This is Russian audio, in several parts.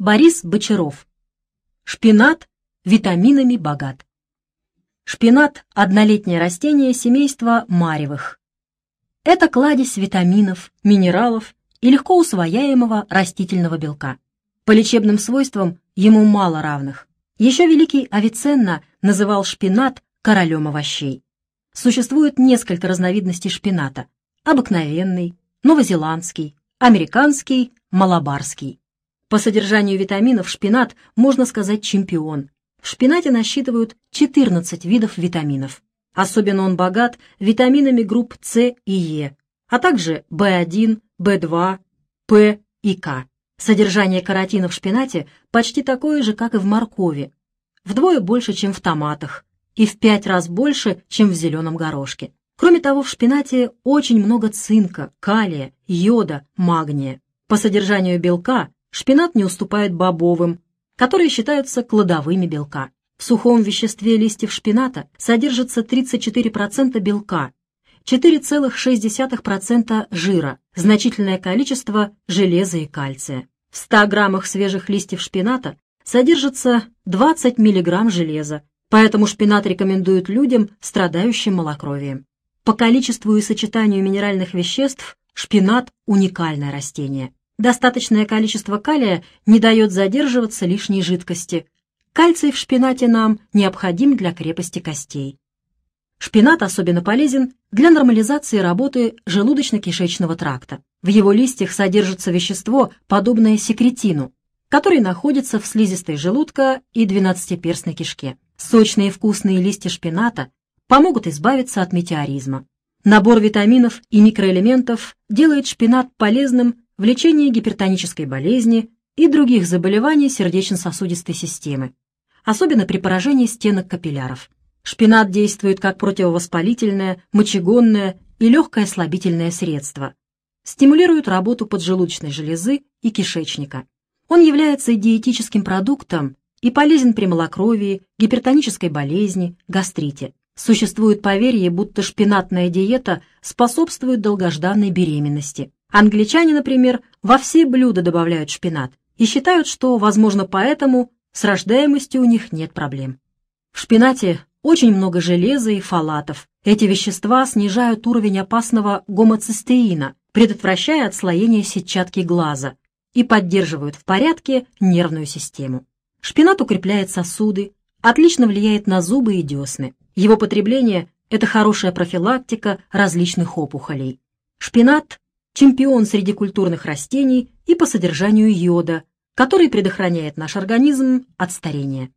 Борис Бочаров. Шпинат витаминами богат. Шпинат – однолетнее растение семейства маревых. Это кладезь витаминов, минералов и легко усвояемого растительного белка. По лечебным свойствам ему мало равных. Еще великий Авиценна называл шпинат королем овощей. Существует несколько разновидностей шпината. Обыкновенный, новозеландский, американский, малабарский. По содержанию витаминов шпинат, можно сказать, чемпион. В шпинате насчитывают 14 видов витаминов. Особенно он богат витаминами групп С и Е, а также В1, В2, П и К. Содержание каротина в шпинате почти такое же, как и в моркови, вдвое больше, чем в томатах, и в пять раз больше, чем в зеленом горошке. Кроме того, в шпинате очень много цинка, калия, йода, магния. По содержанию белка шпинат не уступает бобовым, которые считаются кладовыми белка. В сухом веществе листьев шпината содержится 34% белка, 4,6% жира, значительное количество железа и кальция. В 100 граммах свежих листьев шпината содержится 20 мг железа, поэтому шпинат рекомендуют людям, страдающим малокровием. По количеству и сочетанию минеральных веществ шпинат – уникальное растение. Достаточное количество калия не дает задерживаться лишней жидкости. Кальций в шпинате нам необходим для крепости костей. Шпинат особенно полезен для нормализации работы желудочно-кишечного тракта. В его листьях содержится вещество, подобное секретину, который находится в слизистой желудка и двенадцатиперстной кишке. Сочные и вкусные листья шпината помогут избавиться от метеоризма. Набор витаминов и микроэлементов делает шпинат полезным в лечении гипертонической болезни и других заболеваний сердечно-сосудистой системы, особенно при поражении стенок капилляров. Шпинат действует как противовоспалительное, мочегонное и легкое слабительное средство. Стимулирует работу поджелудочной железы и кишечника. Он является диетическим продуктом и полезен при малокровии, гипертонической болезни, гастрите. Существует поверье, будто шпинатная диета способствует долгожданной беременности. Англичане, например, во все блюда добавляют шпинат и считают, что, возможно, поэтому с рождаемостью у них нет проблем. В шпинате очень много железа и фолатов. Эти вещества снижают уровень опасного гомоцистеина, предотвращая отслоение сетчатки глаза и поддерживают в порядке нервную систему. Шпинат укрепляет сосуды, отлично влияет на зубы и десны. Его потребление – это хорошая профилактика различных опухолей. Шпинат чемпион среди культурных растений и по содержанию йода, который предохраняет наш организм от старения.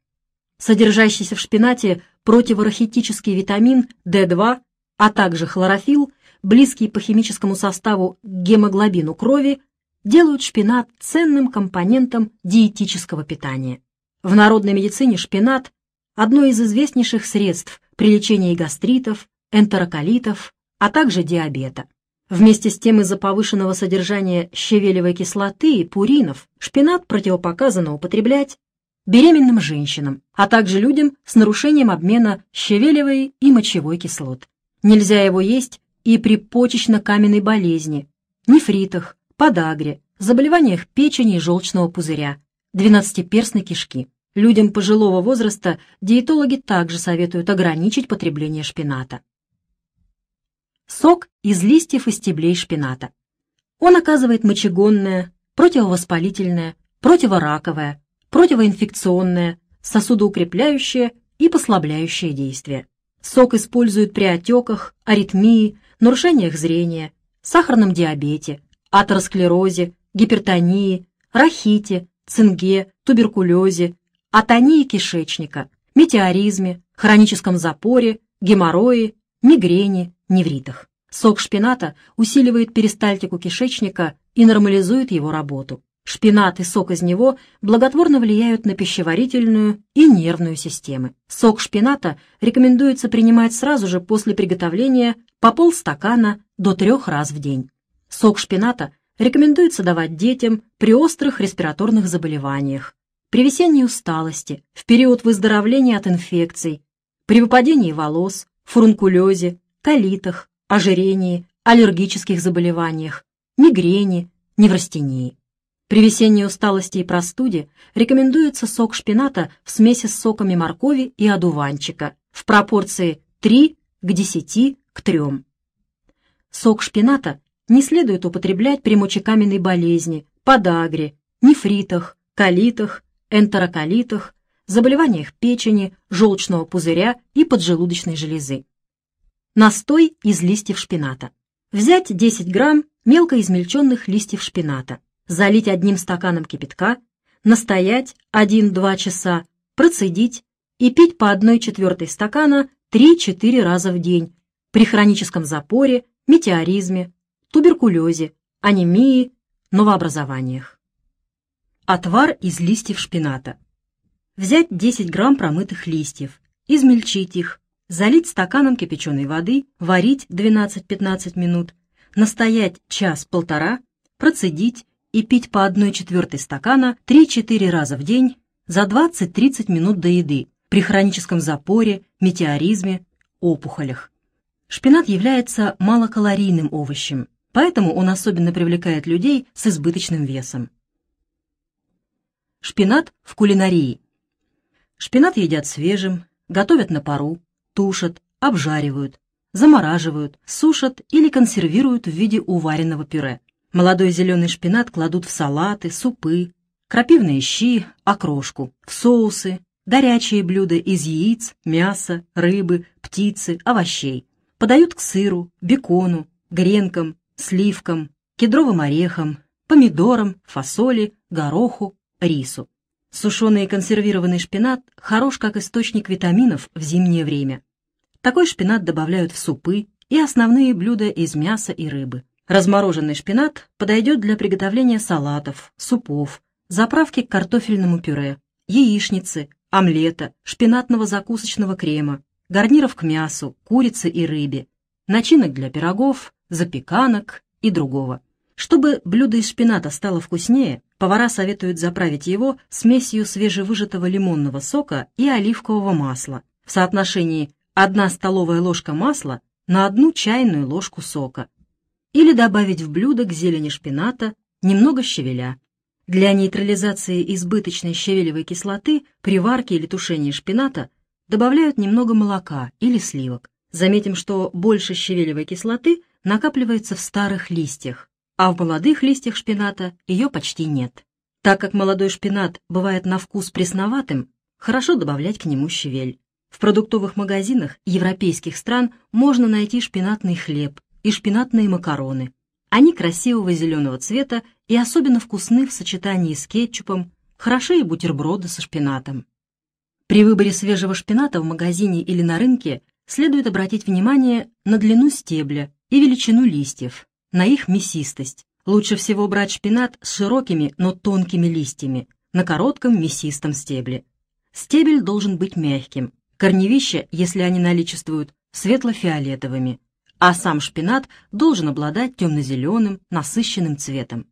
Содержащийся в шпинате противорахитический витамин D2, а также хлорофилл, близкий по химическому составу к гемоглобину крови, делают шпинат ценным компонентом диетического питания. В народной медицине шпинат – одно из известнейших средств при лечении гастритов, энтероколитов, а также диабета. Вместе с тем из-за повышенного содержания щавелевой кислоты и пуринов шпинат противопоказано употреблять беременным женщинам, а также людям с нарушением обмена щавелевой и мочевой кислот. Нельзя его есть и при почечно-каменной болезни, нефритах, подагре, заболеваниях печени и желчного пузыря, двенадцатиперстной кишки. Людям пожилого возраста диетологи также советуют ограничить потребление шпината. Сок из листьев и стеблей шпината. Он оказывает мочегонное, противовоспалительное, противораковое, противоинфекционное, сосудоукрепляющее и послабляющее действие. Сок используют при отеках, аритмии, нарушениях зрения, сахарном диабете, атеросклерозе, гипертонии, рахите, цинге, туберкулезе, атонии кишечника, метеоризме, хроническом запоре, геморрое, мигрени, невритах. Сок шпината усиливает перистальтику кишечника и нормализует его работу. Шпинат и сок из него благотворно влияют на пищеварительную и нервную системы. Сок шпината рекомендуется принимать сразу же после приготовления по полстакана до трех раз в день. Сок шпината рекомендуется давать детям при острых респираторных заболеваниях, при весенней усталости, в период выздоровления от инфекций, при выпадении волос, фурункулезе, колитах, ожирении, аллергических заболеваниях, мигрени, неврастении. При весенней усталости и простуде рекомендуется сок шпината в смеси с соками моркови и одуванчика в пропорции 3 к 10 к 3. Сок шпината не следует употреблять при мочекаменной болезни, подагре, нефритах, колитах, энтероколитах, заболеваниях печени, желчного пузыря и поджелудочной железы. Настой из листьев шпината. Взять 10 грамм мелко измельченных листьев шпината, залить одним стаканом кипятка, настоять 1-2 часа, процедить и пить по 1 четвертой стакана 3-4 раза в день при хроническом запоре, метеоризме, туберкулезе, анемии, новообразованиях. Отвар из листьев шпината. Взять 10 грамм промытых листьев, измельчить их, залить стаканом кипяченой воды, варить 12-15 минут, настоять час-полтора, процедить и пить по 1 четвертой стакана 3-4 раза в день за 20-30 минут до еды при хроническом запоре, метеоризме, опухолях. Шпинат является малокалорийным овощем, поэтому он особенно привлекает людей с избыточным весом. Шпинат в кулинарии. Шпинат едят свежим, готовят на пару, тушат, обжаривают, замораживают, сушат или консервируют в виде уваренного пюре. Молодой зеленый шпинат кладут в салаты, супы, крапивные щи, окрошку, в соусы, горячие блюда из яиц, мяса, рыбы, птицы, овощей. Подают к сыру, бекону, гренкам, сливкам, кедровым орехам, помидорам, фасоли, гороху, рису. Сушеный и консервированный шпинат хорош как источник витаминов в зимнее время. Такой шпинат добавляют в супы и основные блюда из мяса и рыбы. Размороженный шпинат подойдет для приготовления салатов, супов, заправки к картофельному пюре, яичницы, омлета, шпинатного закусочного крема, гарниров к мясу, курице и рыбе, начинок для пирогов, запеканок и другого. Чтобы блюдо из шпината стало вкуснее, повара советуют заправить его смесью свежевыжатого лимонного сока и оливкового масла в соотношении 1 столовая ложка масла на одну чайную ложку сока. Или добавить в блюдо к зелени шпината немного щавеля. Для нейтрализации избыточной щавелевой кислоты при варке или тушении шпината добавляют немного молока или сливок. Заметим, что больше щавелевой кислоты накапливается в старых листьях, а в молодых листьях шпината ее почти нет. Так как молодой шпинат бывает на вкус пресноватым, хорошо добавлять к нему щавель. В продуктовых магазинах европейских стран можно найти шпинатный хлеб и шпинатные макароны. Они красивого зеленого цвета и особенно вкусны в сочетании с кетчупом, хороши и бутерброды со шпинатом. При выборе свежего шпината в магазине или на рынке следует обратить внимание на длину стебля и величину листьев, на их мясистость. Лучше всего брать шпинат с широкими, но тонкими листьями, на коротком мясистом стебле. Стебель должен быть мягким, корневища, если они наличествуют, светло-фиолетовыми, а сам шпинат должен обладать темно-зеленым, насыщенным цветом.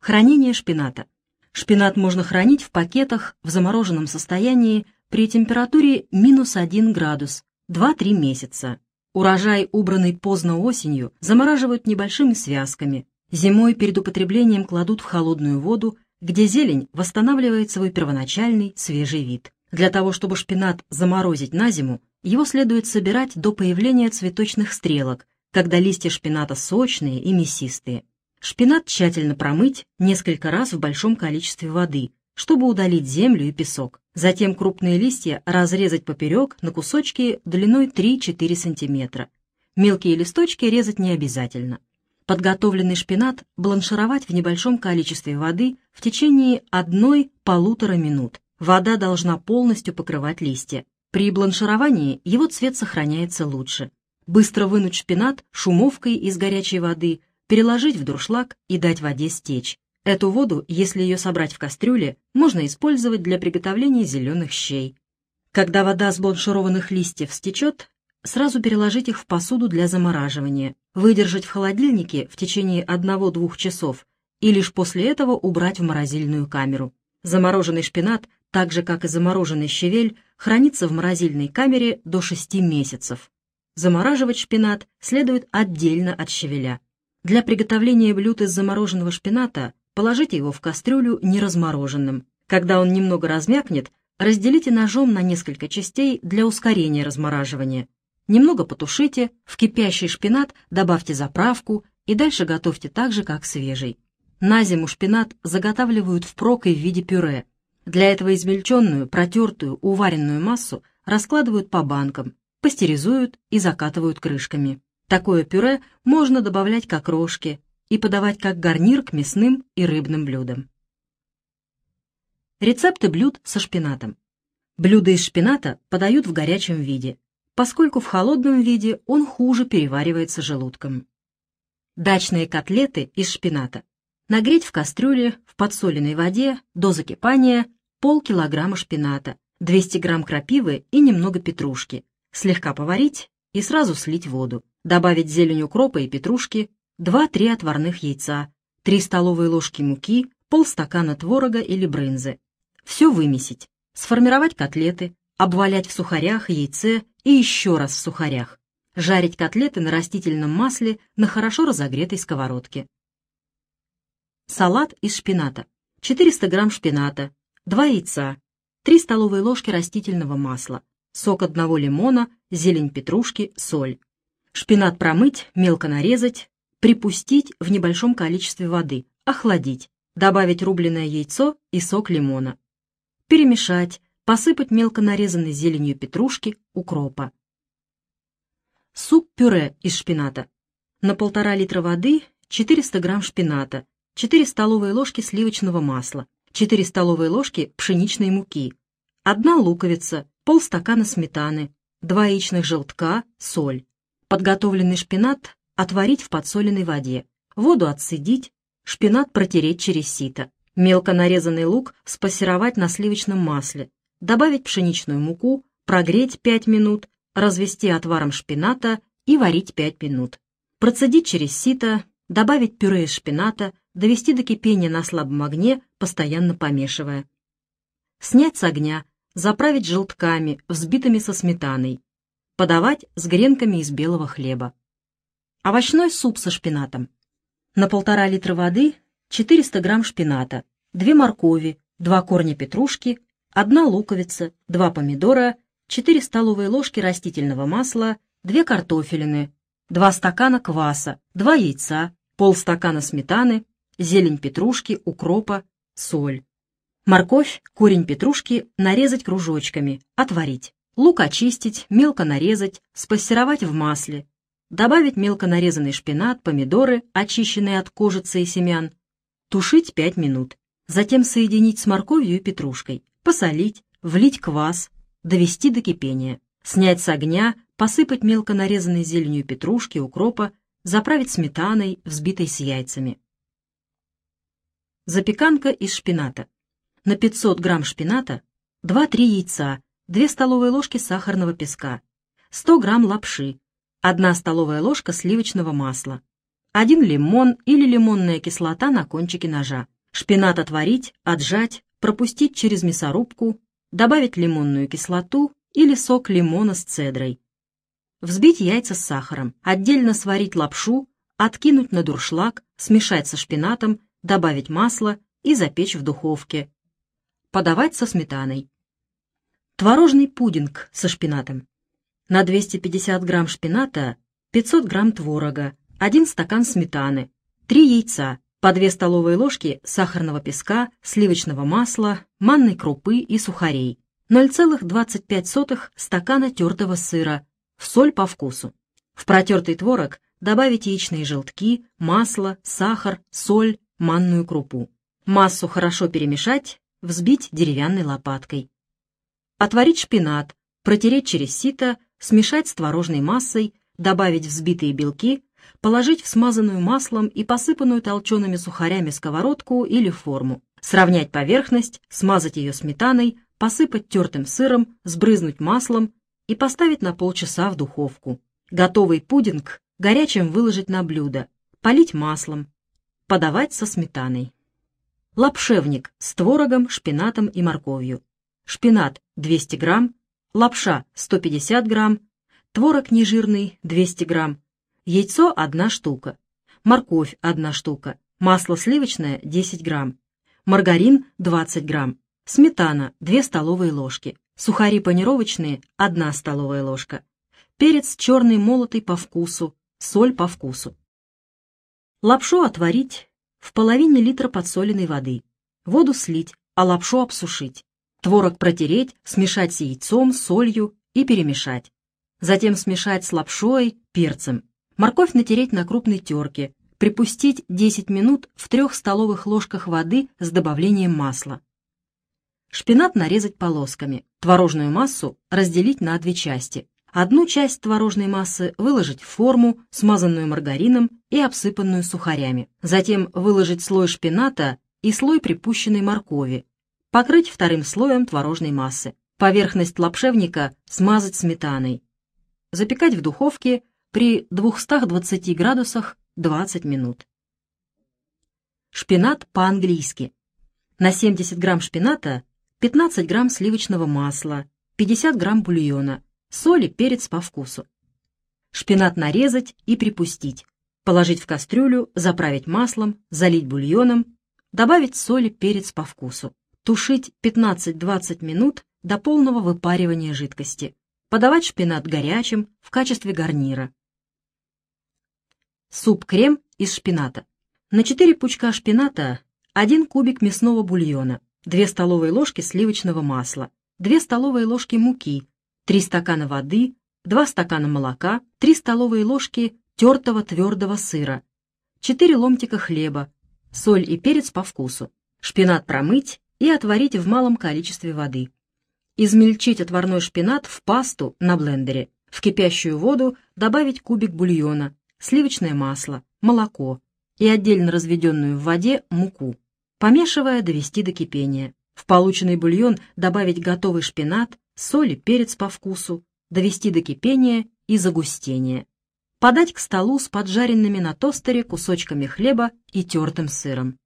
Хранение шпината. Шпинат можно хранить в пакетах в замороженном состоянии при температуре минус 1 градус 2-3 месяца. Урожай, убранный поздно осенью, замораживают небольшими связками. Зимой перед употреблением кладут в холодную воду, где зелень восстанавливает свой первоначальный свежий вид. Для того, чтобы шпинат заморозить на зиму, его следует собирать до появления цветочных стрелок, когда листья шпината сочные и мясистые. Шпинат тщательно промыть несколько раз в большом количестве воды, чтобы удалить землю и песок. Затем крупные листья разрезать поперек на кусочки длиной 3-4 см. Мелкие листочки резать не обязательно. Подготовленный шпинат бланшировать в небольшом количестве воды в течение 1-1,5 минут. Вода должна полностью покрывать листья. При бланшировании его цвет сохраняется лучше. Быстро вынуть шпинат шумовкой из горячей воды – переложить в дуршлаг и дать воде стечь. Эту воду, если ее собрать в кастрюле, можно использовать для приготовления зеленых щей. Когда вода с бланшированных листьев стечет, сразу переложить их в посуду для замораживания, выдержать в холодильнике в течение 1-2 часов и лишь после этого убрать в морозильную камеру. Замороженный шпинат, так же как и замороженный щавель, хранится в морозильной камере до 6 месяцев. Замораживать шпинат следует отдельно от щавеля. Для приготовления блюд из замороженного шпината положите его в кастрюлю неразмороженным. Когда он немного размякнет, разделите ножом на несколько частей для ускорения размораживания. Немного потушите, в кипящий шпинат добавьте заправку и дальше готовьте так же, как свежий. На зиму шпинат заготавливают впрок и в виде пюре. Для этого измельченную, протертую, уваренную массу раскладывают по банкам, пастеризуют и закатывают крышками. Такое пюре можно добавлять к окрошке и подавать как гарнир к мясным и рыбным блюдам. Рецепты блюд со шпинатом. Блюда из шпината подают в горячем виде, поскольку в холодном виде он хуже переваривается желудком. Дачные котлеты из шпината. Нагреть в кастрюле в подсоленной воде до закипания полкилограмма шпината, 200 грамм крапивы и немного петрушки. Слегка поварить и сразу слить воду. Добавить зелень укропа и петрушки, 2-3 отварных яйца, 3 столовые ложки муки, полстакана творога или брынзы. Все вымесить. Сформировать котлеты, обвалять в сухарях, яйце и еще раз в сухарях. Жарить котлеты на растительном масле на хорошо разогретой сковородке. Салат из шпината. 400 грамм шпината, 2 яйца, 3 столовые ложки растительного масла, сок одного лимона, зелень петрушки, соль. Шпинат промыть, мелко нарезать, припустить в небольшом количестве воды, охладить, добавить рубленое яйцо и сок лимона. Перемешать, посыпать мелко нарезанной зеленью петрушки, укропа. Суп-пюре из шпината. На полтора литра воды 400 грамм шпината, 4 столовые ложки сливочного масла, 4 столовые ложки пшеничной муки, 1 луковица, полстакана сметаны, 2 яичных желтка, соль. Подготовленный шпинат отварить в подсоленной воде, воду отцедить, шпинат протереть через сито. Мелко нарезанный лук спассеровать на сливочном масле, добавить пшеничную муку, прогреть 5 минут, развести отваром шпината и варить 5 минут. Процедить через сито, добавить пюре из шпината, довести до кипения на слабом огне, постоянно помешивая. Снять с огня, заправить желтками, взбитыми со сметаной, Подавать с гренками из белого хлеба. Овощной суп со шпинатом. На полтора литра воды 400 грамм шпината, 2 моркови, 2 корня петрушки, 1 луковица, 2 помидора, 4 столовые ложки растительного масла, 2 картофелины, 2 стакана кваса, 2 яйца, полстакана сметаны, зелень петрушки, укропа, соль. Морковь, корень петрушки нарезать кружочками, отварить. Лук очистить, мелко нарезать, спассеровать в масле. Добавить мелко нарезанный шпинат, помидоры, очищенные от кожицы и семян. Тушить 5 минут. Затем соединить с морковью и петрушкой. Посолить, влить квас, довести до кипения. Снять с огня, посыпать мелко нарезанной зеленью петрушки, укропа, заправить сметаной, взбитой с яйцами. Запеканка из шпината. На 500 грамм шпината 2-3 яйца, 2 столовые ложки сахарного песка, 100 грамм лапши, 1 столовая ложка сливочного масла, 1 лимон или лимонная кислота на кончике ножа, шпинат отварить, отжать, пропустить через мясорубку, добавить лимонную кислоту или сок лимона с цедрой. Взбить яйца с сахаром, отдельно сварить лапшу, откинуть на дуршлаг, смешать со шпинатом, добавить масло и запечь в духовке. Подавать со сметаной. Творожный пудинг со шпинатом. На 250 грамм шпината 500 грамм творога, 1 стакан сметаны, 3 яйца, по 2 столовые ложки сахарного песка, сливочного масла, манной крупы и сухарей, 0,25 стакана тертого сыра, соль по вкусу. В протертый творог добавить яичные желтки, масло, сахар, соль, манную крупу. Массу хорошо перемешать, взбить деревянной лопаткой. Отварить шпинат, протереть через сито, смешать с творожной массой, добавить взбитые белки, положить в смазанную маслом и посыпанную толчеными сухарями сковородку или форму, сравнять поверхность, смазать ее сметаной, посыпать тертым сыром, сбрызнуть маслом и поставить на полчаса в духовку. Готовый пудинг горячим выложить на блюдо, полить маслом, подавать со сметаной. Лапшевник с творогом, шпинатом и морковью шпинат 200 грамм, лапша 150 грамм, творог нежирный 200 грамм, яйцо 1 штука, морковь 1 штука, масло сливочное 10 грамм, маргарин 20 грамм, сметана 2 столовые ложки, сухари панировочные 1 столовая ложка, перец черный молотый по вкусу, соль по вкусу. Лапшу отварить в половине литра подсоленной воды, воду слить, а лапшу обсушить. Творог протереть, смешать с яйцом, солью и перемешать. Затем смешать с лапшой, перцем. Морковь натереть на крупной терке, припустить 10 минут в 3 столовых ложках воды с добавлением масла. Шпинат нарезать полосками, творожную массу разделить на две части. Одну часть творожной массы выложить в форму, смазанную маргарином и обсыпанную сухарями. Затем выложить слой шпината и слой припущенной моркови. Покрыть вторым слоем творожной массы. Поверхность лапшевника смазать сметаной. Запекать в духовке при 220 градусах 20 минут. Шпинат по-английски. На 70 грамм шпината 15 грамм сливочного масла, 50 грамм бульона, соль и перец по вкусу. Шпинат нарезать и припустить. Положить в кастрюлю, заправить маслом, залить бульоном, добавить соль и перец по вкусу. Тушить 15-20 минут до полного выпаривания жидкости. Подавать шпинат горячим в качестве гарнира. Суп-крем из шпината. На 4 пучка шпината 1 кубик мясного бульона, 2 столовые ложки сливочного масла, 2 столовые ложки муки, 3 стакана воды, 2 стакана молока, 3 столовые ложки тертого твердого сыра, 4 ломтика хлеба, соль и перец по вкусу. Шпинат промыть и отварить в малом количестве воды. Измельчить отварной шпинат в пасту на блендере. В кипящую воду добавить кубик бульона, сливочное масло, молоко и отдельно разведенную в воде муку, помешивая довести до кипения. В полученный бульон добавить готовый шпинат, соль и перец по вкусу, довести до кипения и загустения. Подать к столу с поджаренными на тостере кусочками хлеба и тертым сыром.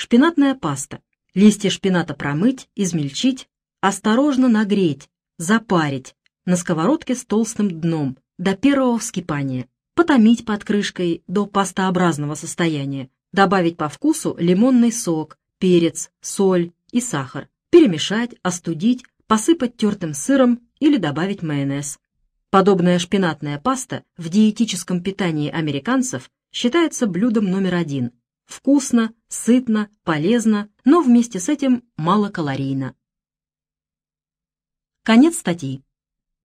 Шпинатная паста. Листья шпината промыть, измельчить, осторожно нагреть, запарить на сковородке с толстым дном, до первого вскипания, потомить под крышкой до пастообразного состояния, добавить по вкусу лимонный сок, перец, соль и сахар, перемешать, остудить, посыпать тертым сыром или добавить майонез. Подобная шпинатная паста в диетическом питании американцев считается блюдом номер один. Вкусно, сытно, полезно, но вместе с этим малокалорийно. Конец статьи.